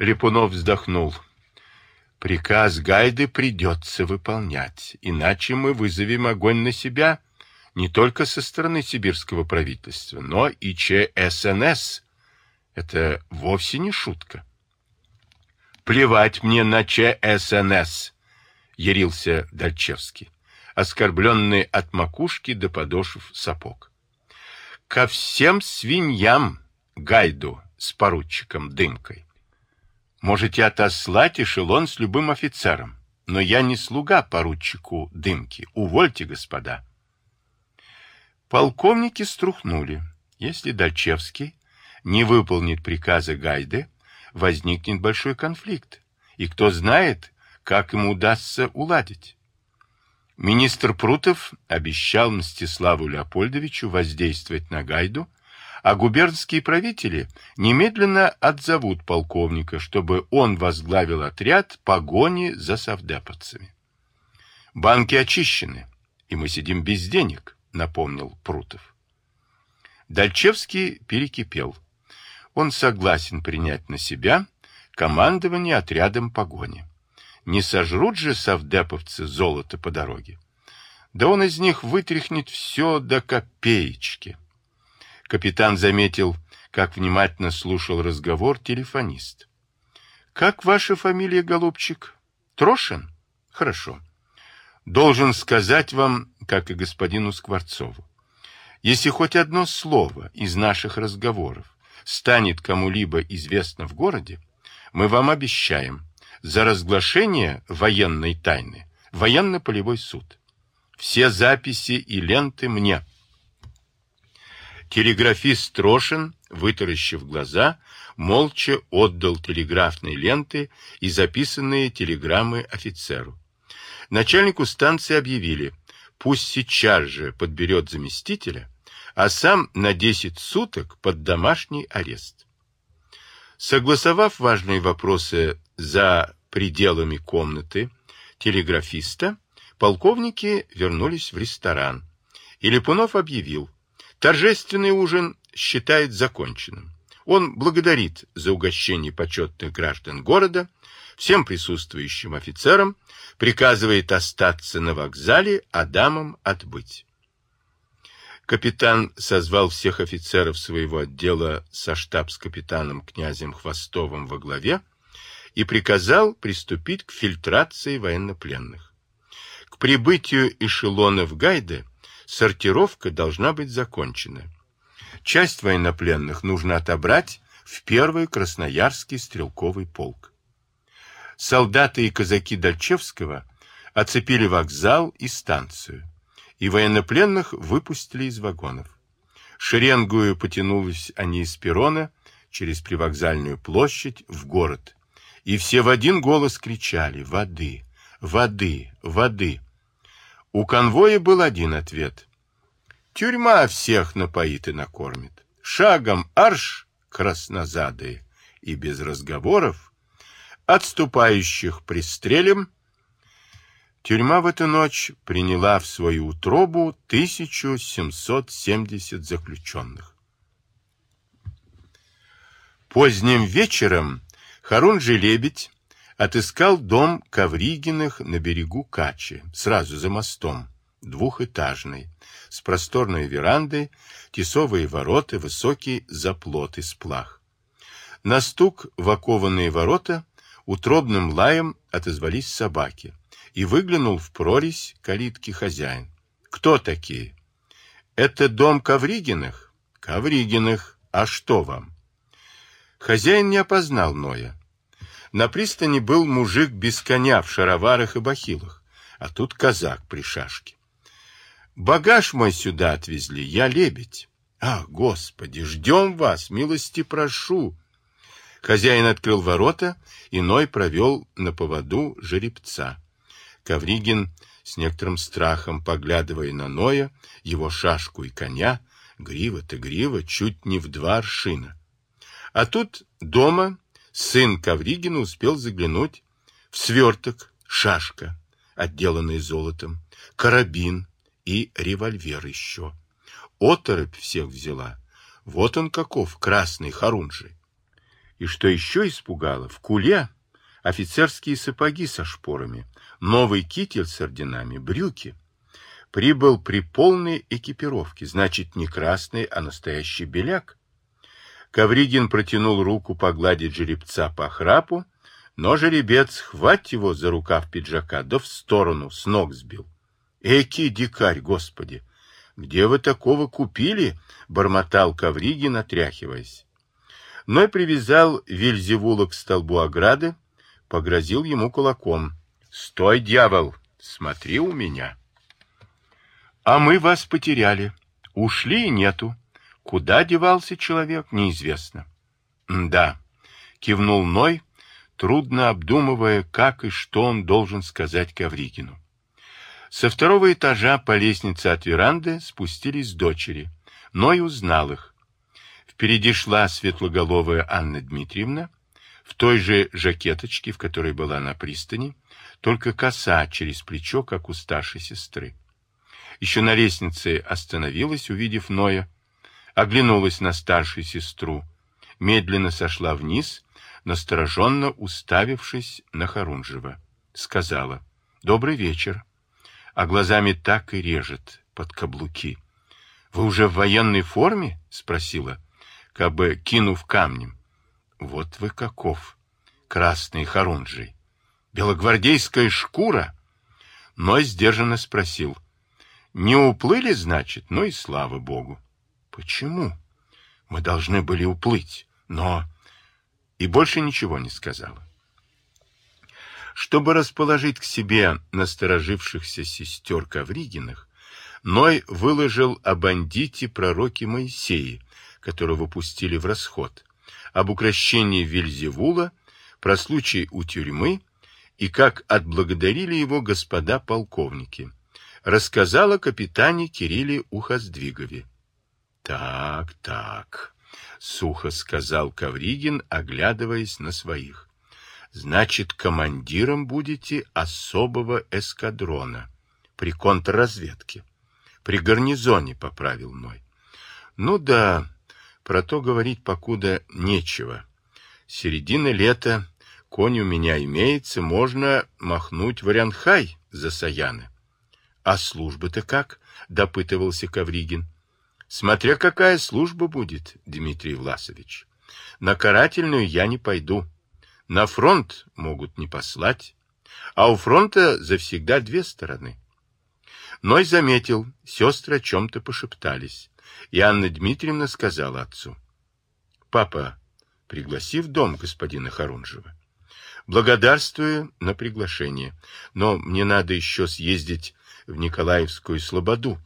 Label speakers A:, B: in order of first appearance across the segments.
A: Липунов вздохнул. Приказ Гайды придется выполнять, иначе мы вызовем огонь на себя не только со стороны сибирского правительства, но и ЧСНС. Это вовсе не шутка. Плевать мне на ЧСНС, ярился Дальчевский, оскорбленный от макушки до подошв сапог. Ко всем свиньям Гайду с поручиком Дымкой. Можете отослать эшелон с любым офицером, но я не слуга поручику Дымки. Увольте, господа. Полковники струхнули. Если Дальчевский не выполнит приказа Гайды, возникнет большой конфликт. И кто знает, как ему удастся уладить. Министр Прутов обещал Мстиславу Леопольдовичу воздействовать на Гайду, а губернские правители немедленно отзовут полковника, чтобы он возглавил отряд погони за совдеповцами. Банки очищены, и мы сидим без денег, напомнил Прутов. Дальчевский перекипел. Он согласен принять на себя командование отрядом погони. Не сожрут же совдеповцы золото по дороге. Да он из них вытряхнет все до копеечки. Капитан заметил, как внимательно слушал разговор телефонист. «Как ваша фамилия, голубчик? Трошин? Хорошо. Должен сказать вам, как и господину Скворцову, если хоть одно слово из наших разговоров станет кому-либо известно в городе, мы вам обещаем за разглашение военной тайны военно-полевой суд. Все записи и ленты мне». Телеграфист Трошин, вытаращив глаза, молча отдал телеграфные ленты и записанные телеграммы офицеру. Начальнику станции объявили, пусть сейчас же подберет заместителя, а сам на 10 суток под домашний арест. Согласовав важные вопросы за пределами комнаты телеграфиста, полковники вернулись в ресторан. И Липунов объявил, Торжественный ужин считает законченным. Он благодарит за угощение почетных граждан города, всем присутствующим офицерам, приказывает остаться на вокзале, а дамам отбыть. Капитан созвал всех офицеров своего отдела со штабс-капитаном князем Хвостовым во главе и приказал приступить к фильтрации военнопленных. К прибытию эшелонов Гайде сортировка должна быть закончена. Часть военнопленных нужно отобрать в первый Красноярский стрелковый полк. Солдаты и казаки Дальчевского оцепили вокзал и станцию, и военнопленных выпустили из вагонов. Шеренгую потянулись они из перрона через привокзальную площадь в город, и все в один голос кричали «Воды! Воды! Воды!» У конвоя был один ответ. Тюрьма всех напоит и накормит. Шагом арш краснозадые и без разговоров. Отступающих пристрелим. Тюрьма в эту ночь приняла в свою утробу 1770 заключенных. Поздним вечером Харунжий-Лебедь отыскал дом Ковригиных на берегу Качи, сразу за мостом, двухэтажный, с просторной верандой, тесовые ворота, высокий заплот из плах. На стук в окованные ворота утробным лаем отозвались собаки, и выглянул в прорезь калитки хозяин. «Кто такие?» «Это дом Ковригиных?» «Ковригиных. А что вам?» Хозяин не опознал Ноя. На пристани был мужик без коня в шароварах и бахилах, а тут казак при шашке. Багаж мой сюда отвезли, я лебедь. Ах, Господи, ждем вас, милости прошу. Хозяин открыл ворота, и Ной провел на поводу жеребца. Ковригин с некоторым страхом, поглядывая на Ноя, его шашку и коня, грива-то грива, чуть не в два аршина. А тут дома сын Ковригина успел заглянуть в сверток, шашка, отделанная золотом, карабин и револьвер еще. Оторопь всех взяла. Вот он каков, красный Харунжий. И что еще испугало, в куле офицерские сапоги со шпорами, новый китель с орденами, брюки. Прибыл при полной экипировке, значит, не красный, а настоящий беляк. Ковригин протянул руку погладить жеребца по храпу, но жеребец, хвать его за рукав пиджака, да в сторону, с ног сбил. Эки дикарь, господи! Где вы такого купили? Бормотал Ковригин, отряхиваясь. Ной привязал Вильзевула к столбу ограды, погрозил ему кулаком. «Стой, дьявол! Смотри у меня!» «А мы вас потеряли. Ушли и нету. Куда девался человек, неизвестно». «Да», — кивнул Ной, трудно обдумывая, как и что он должен сказать Ковригину. Со второго этажа по лестнице от веранды спустились дочери. Ной узнал их. Впереди шла светлоголовая Анна Дмитриевна, в той же жакеточке, в которой была на пристани, только коса через плечо, как у старшей сестры. Еще на лестнице остановилась, увидев Ноя, оглянулась на старшую сестру, медленно сошла вниз, настороженно уставившись на Харунжева. Сказала «Добрый вечер», а глазами так и режет под каблуки. «Вы уже в военной форме?» — спросила, как бы кинув камнем. Вот вы каков, красный хорунжий. Белогвардейская шкура? Но сдержанно спросил. Не уплыли, значит? Ну и слава богу. Почему? Мы должны были уплыть, но... И больше ничего не сказала. Чтобы расположить к себе насторожившихся сестер Ковригиных, Ной выложил о бандите пророке Моисее, которого пустили в расход, об укращении Вильзевула, про случай у тюрьмы и как отблагодарили его господа полковники. Рассказала капитане Кирилле Ухоздвигове. «Так, так», — сухо сказал Кавригин, оглядываясь на своих. «Значит, командиром будете особого эскадрона при контрразведке. При гарнизоне», — поправил Ной. «Ну да, про то говорить покуда нечего. Середина лета, конь у меня имеется, можно махнуть в Орянхай за Саяны. — А служба-то как? — допытывался Кавригин. — Смотря какая служба будет, Дмитрий Власович. На карательную я не пойду. На фронт могут не послать. А у фронта завсегда две стороны. Ной заметил, сестры о чем-то пошептались. И Анна Дмитриевна сказала отцу. «Папа, пригласи в дом господина Харунжева. Благодарствую на приглашение, но мне надо еще съездить в Николаевскую Слободу,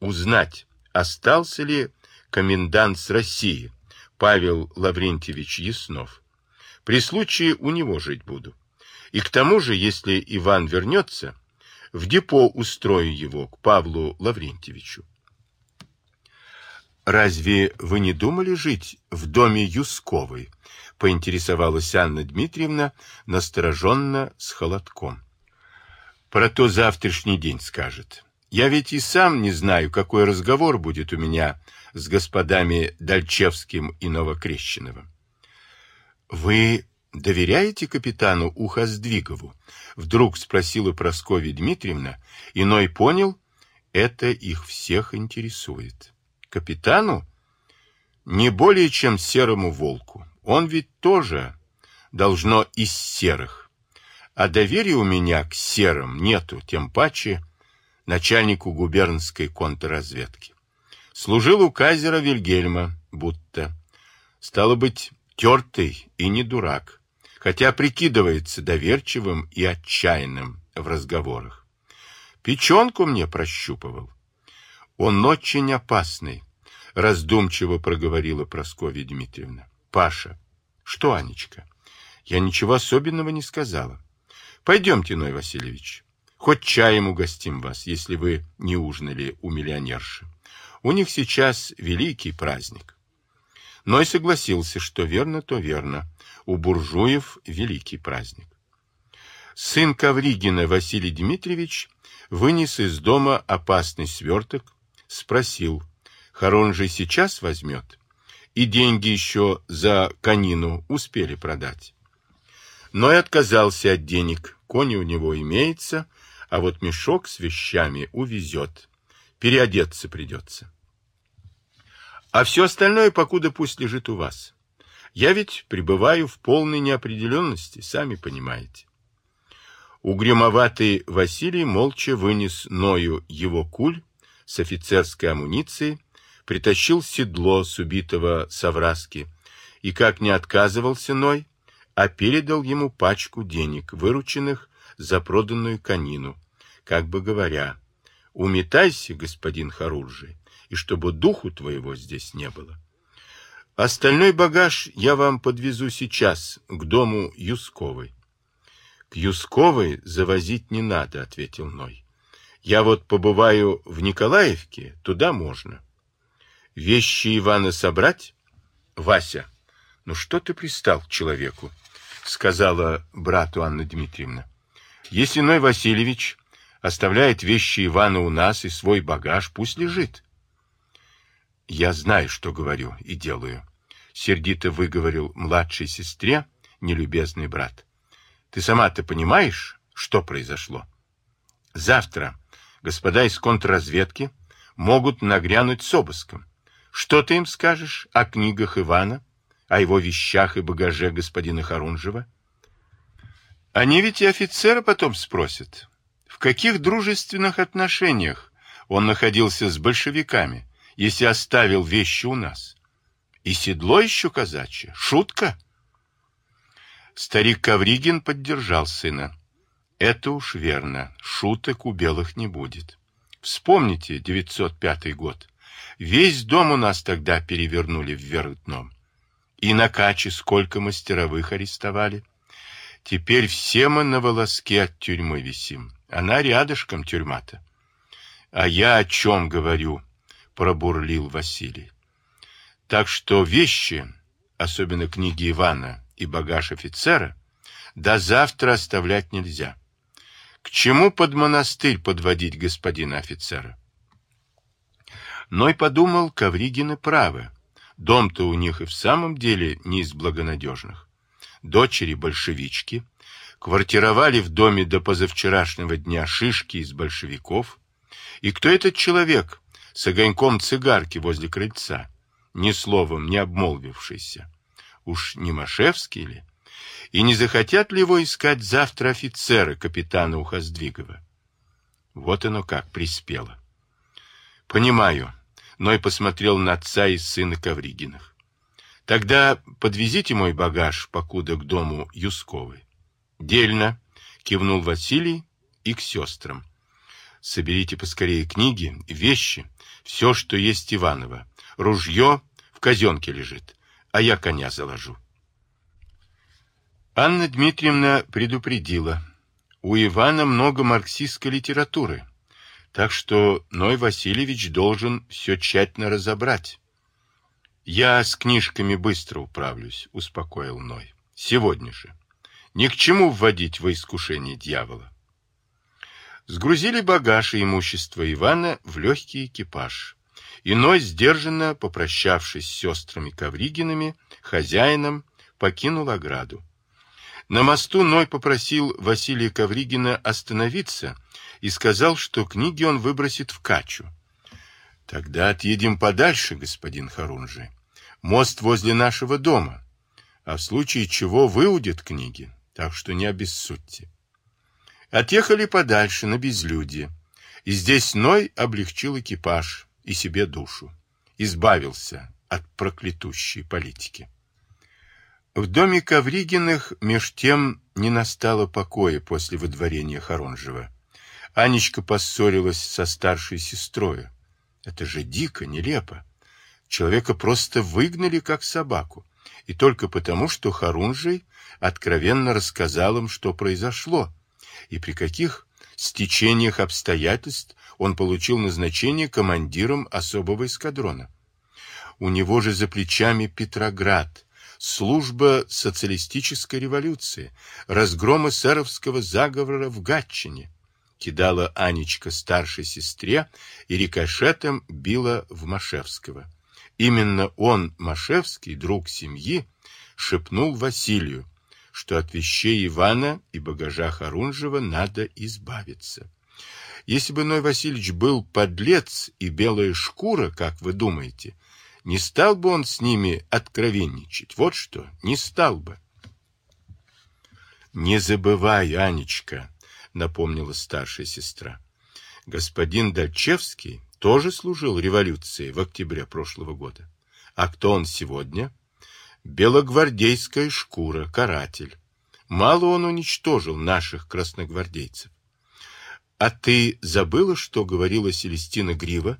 A: узнать, остался ли комендант с России Павел Лаврентьевич Яснов. При случае у него жить буду. И к тому же, если Иван вернется, в депо устрою его к Павлу Лаврентьевичу. «Разве вы не думали жить в доме Юсковой?» — поинтересовалась Анна Дмитриевна, настороженно, с холодком. «Про то завтрашний день скажет. Я ведь и сам не знаю, какой разговор будет у меня с господами Дальчевским и Новокрещеновым». «Вы доверяете капитану Ухоздвигову?» — вдруг спросила Прасковья Дмитриевна, иной понял, это их всех интересует. Капитану? Не более, чем серому волку. Он ведь тоже должно из серых. А доверия у меня к серым нету, тем паче начальнику губернской контрразведки. Служил у кайзера Вильгельма, будто. Стало быть, тертый и не дурак, хотя прикидывается доверчивым и отчаянным в разговорах. Печенку мне прощупывал. Он очень опасный, раздумчиво проговорила Прасковья Дмитриевна. Паша. Что, Анечка? Я ничего особенного не сказала. Пойдемте, Ной Васильевич. Хоть чаем угостим вас, если вы не ужинали у миллионерши. У них сейчас великий праздник. Ной согласился, что верно, то верно. У буржуев великий праздник. Сын Ковригина Василий Дмитриевич вынес из дома опасный сверток, спросил, Харон же сейчас возьмет. и деньги еще за конину успели продать. Но и отказался от денег, кони у него имеется, а вот мешок с вещами увезет. Переодеться придется. А все остальное покуда пусть лежит у вас. Я ведь пребываю в полной неопределенности, сами понимаете. Угрюмоватый Василий молча вынес Ною его куль с офицерской амуницией, притащил седло с убитого Савраски и, как не отказывался Ной, а передал ему пачку денег, вырученных за проданную конину, как бы говоря, «Уметайся, господин Харуржи, и чтобы духу твоего здесь не было». Остальной багаж я вам подвезу сейчас к дому Юсковой. К Юсковой завозить не надо, ответил Ной. Я вот побываю в Николаевке, туда можно. Вещи Ивана собрать? Вася, ну что ты пристал к человеку? Сказала брату Анна Дмитриевна. Если Ной Васильевич оставляет вещи Ивана у нас и свой багаж, пусть лежит. Я знаю, что говорю и делаю сердито выговорил младшей сестре нелюбезный брат. Ты сама-то понимаешь, что произошло? Завтра господа из контрразведки могут нагрянуть с обыском. Что ты им скажешь о книгах Ивана, о его вещах и багаже господина Харунжева? Они ведь и офицера потом спросят, в каких дружественных отношениях он находился с большевиками, если оставил вещи у нас. И седло еще казачье. Шутка? Старик Ковригин поддержал сына. Это уж верно. Шуток у белых не будет. Вспомните 905 год. Весь дом у нас тогда перевернули вверх дном. И на каче сколько мастеровых арестовали. Теперь все мы на волоске от тюрьмы висим. Она рядышком тюрьма-то. А я о чем говорю, пробурлил Василий. Так что вещи, особенно книги Ивана и багаж офицера, до завтра оставлять нельзя. К чему под монастырь подводить господина офицера? Ной подумал, Ковригины правы. Дом-то у них и в самом деле не из благонадежных. Дочери большевички, квартировали в доме до позавчерашнего дня шишки из большевиков. И кто этот человек с огоньком цигарки возле крыльца? ни словом не обмолвившийся. Уж не Машевский ли? И не захотят ли его искать завтра офицеры капитана Ухоздвигова? Вот оно как приспело. Понимаю, но и посмотрел на отца и сына Ковригиных. Тогда подвезите мой багаж, покуда к дому Юсковой. Дельно, кивнул Василий и к сестрам. Соберите поскорее книги, вещи, все, что есть Иванова. Ружье в казенке лежит, а я коня заложу. Анна Дмитриевна предупредила. У Ивана много марксистской литературы, так что Ной Васильевич должен все тщательно разобрать. Я с книжками быстро управлюсь, успокоил Ной. Сегодня же. Ни к чему вводить во искушение дьявола. Сгрузили багаж и имущество Ивана в легкий экипаж. Иной, сдержанно попрощавшись с сестрами Ковригинами, хозяином, покинул ограду. На мосту Ной попросил Василия Ковригина остановиться и сказал, что книги он выбросит в качу. «Тогда отъедем подальше, господин Харунжи. Мост возле нашего дома, а в случае чего выудят книги, так что не обессудьте». Отъехали подальше, на безлюдье, и здесь Ной облегчил экипаж, и себе душу, избавился от проклятущей политики. В доме Ковригиных меж тем не настало покоя после выдворения Хоронжева. Анечка поссорилась со старшей сестрой. Это же дико, нелепо. Человека просто выгнали, как собаку. И только потому, что Харунжий откровенно рассказал им, что произошло, и при каких стечениях обстоятельств он получил назначение командиром особого эскадрона. У него же за плечами Петроград, служба социалистической революции, разгром эсеровского заговора в Гатчине. Кидала Анечка старшей сестре и рикошетом била в Машевского. Именно он, Машевский, друг семьи, шепнул Василию, что от вещей Ивана и багажа Харунжева надо избавиться. Если бы Ной Васильевич был подлец и белая шкура, как вы думаете, не стал бы он с ними откровенничать. Вот что, не стал бы. Не забывай, Анечка, напомнила старшая сестра. Господин Дальчевский тоже служил революции в октябре прошлого года. А кто он сегодня? Белогвардейская шкура, каратель. Мало он уничтожил наших красногвардейцев. А ты забыла, что говорила Селестина Грива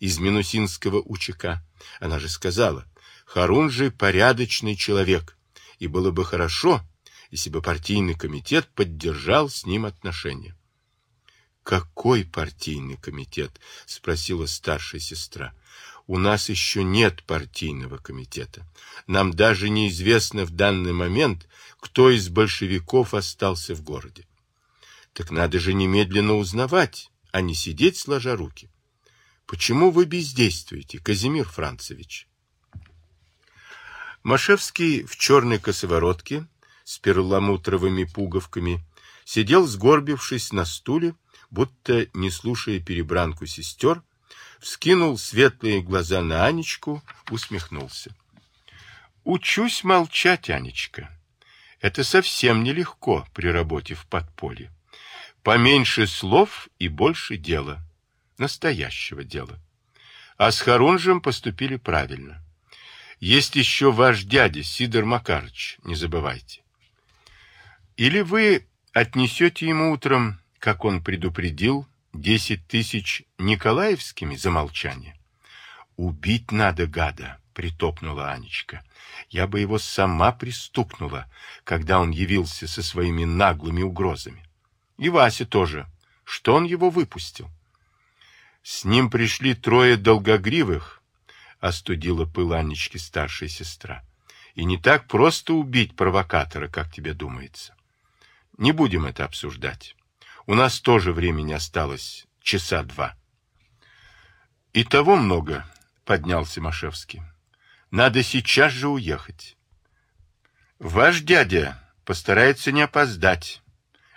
A: из Минусинского УЧК? Она же сказала, Харунжий порядочный человек, и было бы хорошо, если бы партийный комитет поддержал с ним отношения. «Какой партийный комитет?» — спросила старшая сестра. «У нас еще нет партийного комитета. Нам даже неизвестно в данный момент, кто из большевиков остался в городе. Так надо же немедленно узнавать, а не сидеть сложа руки. Почему вы бездействуете, Казимир Францевич?» Машевский в черной косоворотке с перламутровыми пуговками сидел, сгорбившись на стуле, будто не слушая перебранку сестер, вскинул светлые глаза на Анечку, усмехнулся. «Учусь молчать, Анечка. Это совсем нелегко при работе в подполье. Поменьше слов и больше дела. Настоящего дела. А с Харунжем поступили правильно. Есть еще ваш дядя Сидор Макарыч, не забывайте. Или вы отнесете ему утром как он предупредил, десять тысяч Николаевскими за молчание. «Убить надо, гада!» — притопнула Анечка. «Я бы его сама пристукнула, когда он явился со своими наглыми угрозами. И Вася тоже. Что он его выпустил?» «С ним пришли трое долгогривых», — остудила пыл Анечки старшая сестра. «И не так просто убить провокатора, как тебе думается. Не будем это обсуждать. У нас тоже времени осталось часа два. И того много, поднялся Машевский. Надо сейчас же уехать. Ваш дядя постарается не опоздать.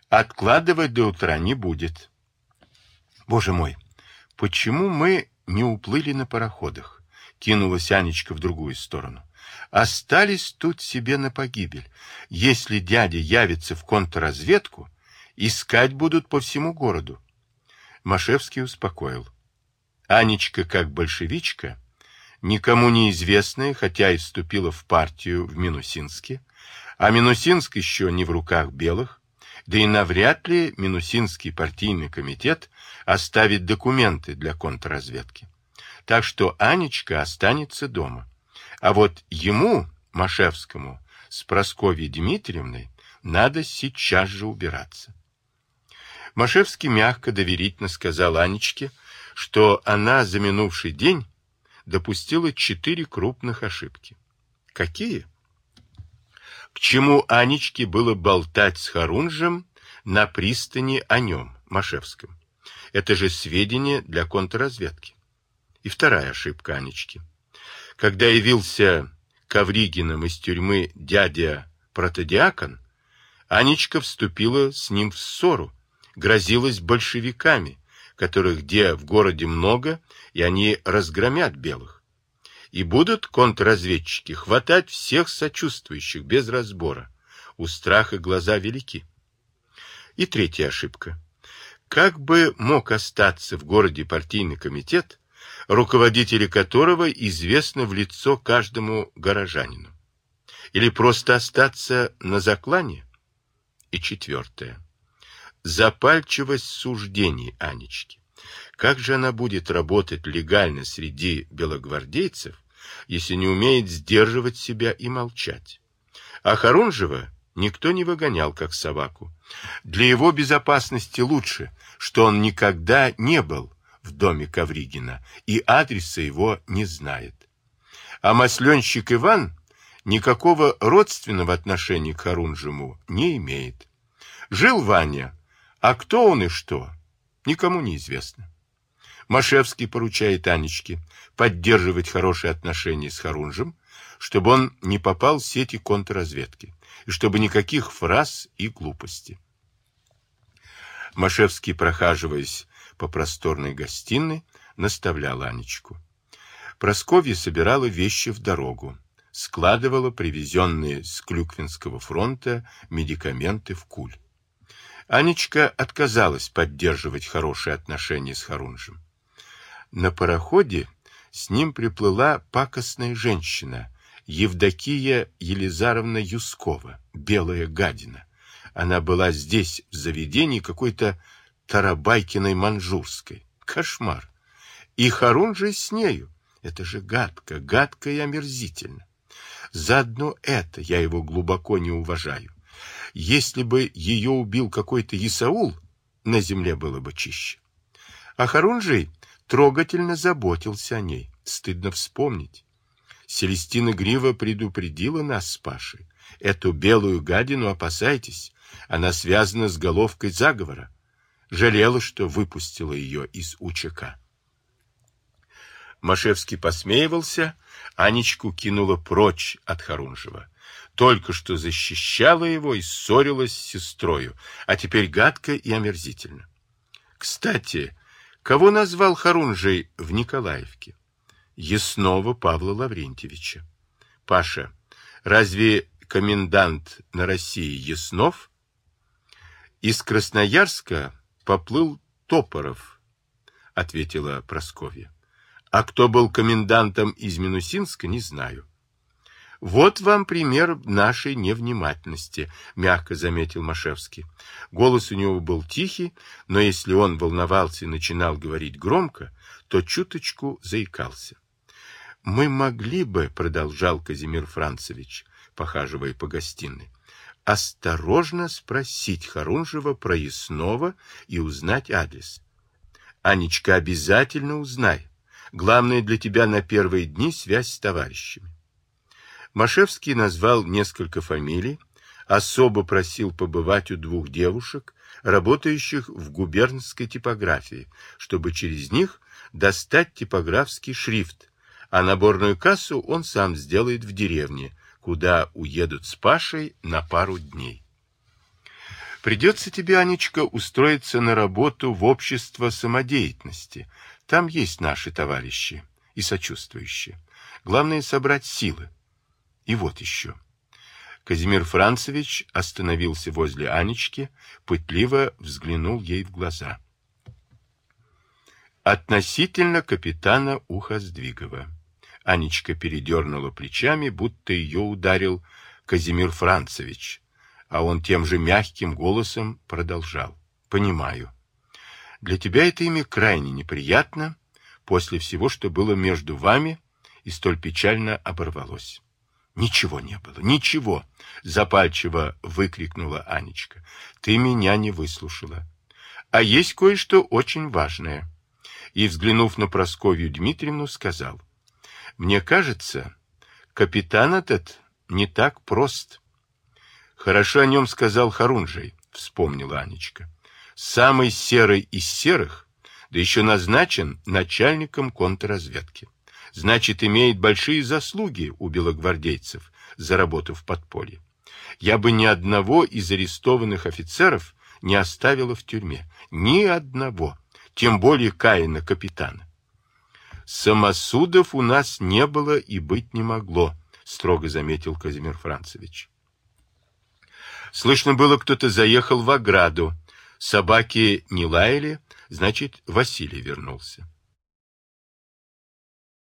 A: Откладывать до утра не будет. Боже мой, почему мы не уплыли на пароходах? Кинулась Анечка в другую сторону. Остались тут себе на погибель. Если дядя явится в контрразведку, Искать будут по всему городу. Машевский успокоил. Анечка, как большевичка, никому неизвестная, хотя и вступила в партию в Минусинске, а Минусинск еще не в руках белых, да и навряд ли Минусинский партийный комитет оставит документы для контрразведки. Так что Анечка останется дома. А вот ему, Машевскому, с Прасковьей Дмитриевной, надо сейчас же убираться. Машевский мягко, доверительно сказал Анечке, что она за минувший день допустила четыре крупных ошибки. Какие? К чему Анечке было болтать с Харунжем на пристани о нем, Машевском? Это же сведения для контрразведки. И вторая ошибка Анечки. Когда явился Ковригиным из тюрьмы дядя протодиакон, Анечка вступила с ним в ссору, грозилась большевиками, которых где в городе много, и они разгромят белых. И будут контрразведчики хватать всех сочувствующих без разбора. У страха глаза велики. И третья ошибка. Как бы мог остаться в городе партийный комитет, руководители которого известны в лицо каждому горожанину? Или просто остаться на заклане? И четвертое запальчивость суждений Анечки. Как же она будет работать легально среди белогвардейцев, если не умеет сдерживать себя и молчать? А Харунжева никто не выгонял, как собаку. Для его безопасности лучше, что он никогда не был в доме Ковригина и адреса его не знает. А масленщик Иван никакого родственного отношения к Харунжему не имеет. Жил Ваня а кто он и что, никому не известно. Машевский поручает Анечке поддерживать хорошие отношения с Харунжем, чтобы он не попал в сети контрразведки, и чтобы никаких фраз и глупостей. Машевский, прохаживаясь по просторной гостиной, наставлял Анечку. Просковья собирала вещи в дорогу, складывала привезенные с Клюквинского фронта медикаменты в куль. Анечка отказалась поддерживать хорошие отношения с Харунжем. На пароходе с ним приплыла пакостная женщина, Евдокия Елизаровна Юскова, белая гадина. Она была здесь, в заведении какой-то Тарабайкиной Манжурской. Кошмар. И Харун же с нею. Это же гадко, гадко и омерзительно. Заодно это я его глубоко не уважаю. Если бы ее убил какой-то Исаул, на земле было бы чище. А Харунжий трогательно заботился о ней. Стыдно вспомнить. Селестина Грива предупредила нас с Пашей. Эту белую гадину опасайтесь. Она связана с головкой заговора. Жалела, что выпустила ее из УЧК. Машевский посмеивался, Анечку кинула прочь от Харунжева. Только что защищала его и ссорилась с сестрою, а теперь гадко и омерзительно. Кстати, кого назвал Харунжей в Николаевке? Яснова Павла Лаврентьевича. Паша, разве комендант на России Яснов? Из Красноярска поплыл Топоров, ответила Просковья. А кто был комендантом из Минусинска, не знаю. Вот вам пример нашей невнимательности, мягко заметил Машевский. Голос у него был тихий, но если он волновался и начинал говорить громко, то чуточку заикался. Мы могли бы, продолжал Казимир Францевич, похаживая по гостиной, осторожно спросить Харунжева про и узнать адрес. Анечка, обязательно узнай. Главное для тебя на первые дни связь с товарищами. Машевский назвал несколько фамилий, особо просил побывать у двух девушек, работающих в губернской типографии, чтобы через них достать типографский шрифт, а наборную кассу он сам сделает в деревне, куда уедут с Пашей на пару дней. Придется тебе, Анечка, устроиться на работу в общество самодеятельности, там есть наши товарищи и сочувствующие. Главное — собрать силы. И вот еще. Казимир Францевич остановился возле Анечки, пытливо взглянул ей в глаза. Относительно капитана Ухоздвигова. Анечка передернула плечами, будто ее ударил Казимир Францевич, а он тем же мягким голосом продолжал. «Понимаю. Для тебя это имя крайне неприятно после всего, что было между вами и столь печально оборвалось. Ничего не было, ничего, запальчиво выкрикнула Анечка. Ты меня не выслушала. А есть кое-что очень важное. И, взглянув на Просковью Дмитриевну, сказал. Мне кажется, капитан этот не так прост. Хорошо о нем сказал Харунжий, вспомнила Анечка самый серый из серых, да еще назначен начальником контрразведки. Значит, имеет большие заслуги у белогвардейцев за работу в подполье. Я бы ни одного из арестованных офицеров не оставила в тюрьме. Ни одного. Тем более Каина капитана. Самосудов у нас не было и быть не могло, строго заметил Казимир Францевич. Слышно было, кто-то заехал в ограду, Собаки не лаяли, значит, Василий вернулся.